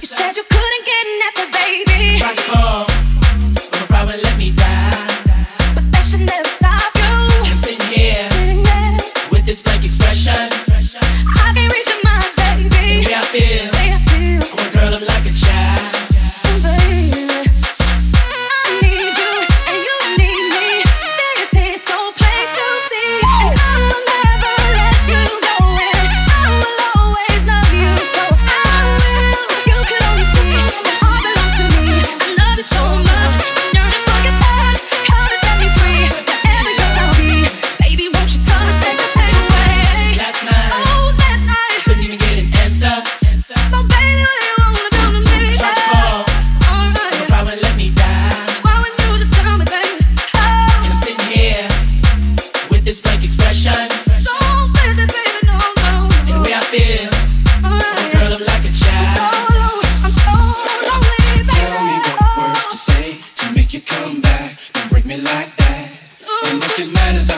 You said you couldn't get answer, baby. Tried like expression. Don't say that, baby, no, no. no. And the way I feel, like a child. I'm so, lonely, baby. Tell me what words to say to make you come back and break me like that. Ooh. And if it matters,